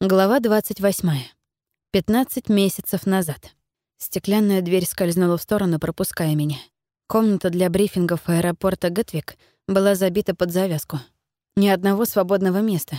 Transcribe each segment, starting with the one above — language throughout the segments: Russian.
Глава 28. 15 месяцев назад. Стеклянная дверь скользнула в сторону, пропуская меня. Комната для брифингов аэропорта Гетвик была забита под завязку. Ни одного свободного места.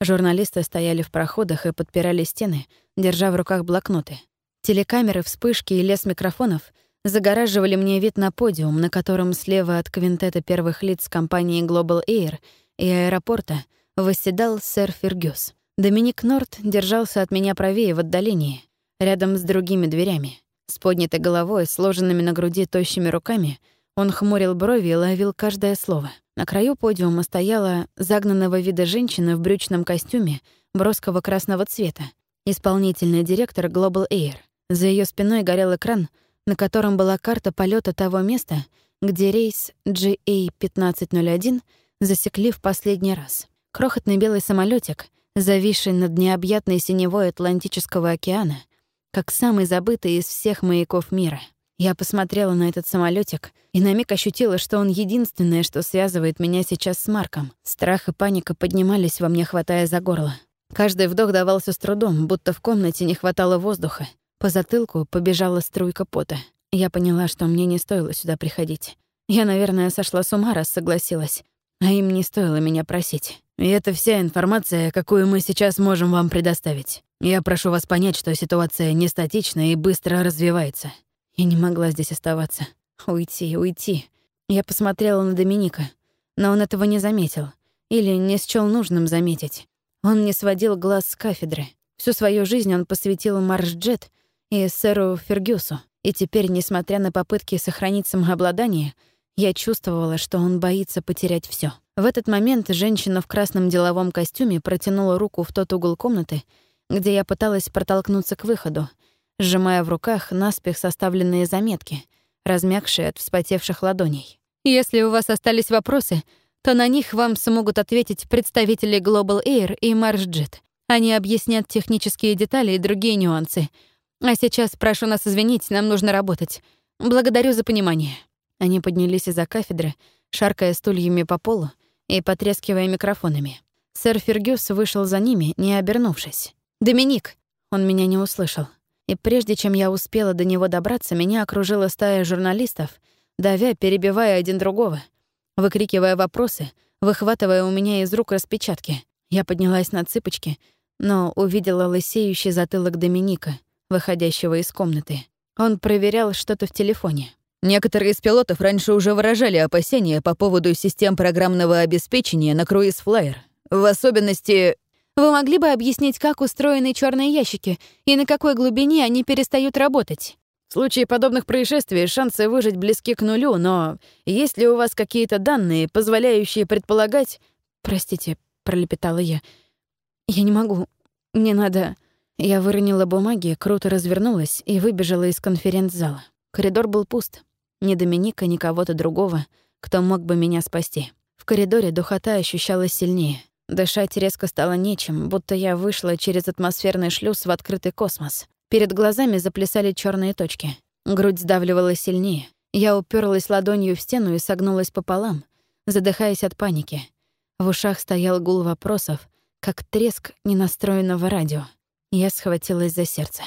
Журналисты стояли в проходах и подпирали стены, держа в руках блокноты. Телекамеры, вспышки и лес микрофонов загораживали мне вид на подиум, на котором слева от квинтета первых лиц компании Global Air и аэропорта восседал сэр Фергюс. Доминик Норт держался от меня правее в отдалении, рядом с другими дверями. С поднятой головой, сложенными на груди тощими руками, он хмурил брови и ловил каждое слово. На краю подиума стояла загнанного вида женщина в брючном костюме броского красного цвета, исполнительный директор Global Air. За ее спиной горел экран, на котором была карта полета того места, где рейс GA-1501 засекли в последний раз. Крохотный белый самолетик — зависший над необъятной синевой Атлантического океана, как самый забытый из всех маяков мира. Я посмотрела на этот самолетик и на миг ощутила, что он единственное, что связывает меня сейчас с Марком. Страх и паника поднимались во мне, хватая за горло. Каждый вдох давался с трудом, будто в комнате не хватало воздуха. По затылку побежала струйка пота. Я поняла, что мне не стоило сюда приходить. Я, наверное, сошла с ума, раз согласилась. А им не стоило меня просить. И это вся информация, какую мы сейчас можем вам предоставить. Я прошу вас понять, что ситуация не статична и быстро развивается. Я не могла здесь оставаться. Уйти, уйти. Я посмотрела на Доминика, но он этого не заметил. Или не счёл нужным заметить. Он не сводил глаз с кафедры. Всю свою жизнь он посвятил Марш-Джет и сэру Фергюсу. И теперь, несмотря на попытки сохранить самообладание, я чувствовала, что он боится потерять все. В этот момент женщина в красном деловом костюме протянула руку в тот угол комнаты, где я пыталась протолкнуться к выходу, сжимая в руках наспех составленные заметки, размягшие от вспотевших ладоней. «Если у вас остались вопросы, то на них вам смогут ответить представители Global Air и MarshJet. Они объяснят технические детали и другие нюансы. А сейчас прошу нас извинить, нам нужно работать. Благодарю за понимание». Они поднялись из-за кафедры, шаркая стульями по полу, и потрескивая микрофонами. Сэр Фергюс вышел за ними, не обернувшись. «Доминик!» Он меня не услышал. И прежде чем я успела до него добраться, меня окружила стая журналистов, давя, перебивая один другого, выкрикивая вопросы, выхватывая у меня из рук распечатки. Я поднялась на цыпочки, но увидела лысеющий затылок Доминика, выходящего из комнаты. Он проверял что-то в телефоне. Некоторые из пилотов раньше уже выражали опасения по поводу систем программного обеспечения на круиз-флайер. В особенности... Вы могли бы объяснить, как устроены черные ящики и на какой глубине они перестают работать? В случае подобных происшествий шансы выжить близки к нулю, но есть ли у вас какие-то данные, позволяющие предполагать... Простите, пролепетала я. Я не могу. Мне надо... Я выронила бумаги, круто развернулась и выбежала из конференц-зала. Коридор был пуст. Ни Доминика, ни кого-то другого, кто мог бы меня спасти. В коридоре духота ощущалась сильнее. Дышать резко стало нечем, будто я вышла через атмосферный шлюз в открытый космос. Перед глазами заплясали черные точки. Грудь сдавливала сильнее. Я уперлась ладонью в стену и согнулась пополам, задыхаясь от паники. В ушах стоял гул вопросов, как треск ненастроенного радио. Я схватилась за сердце.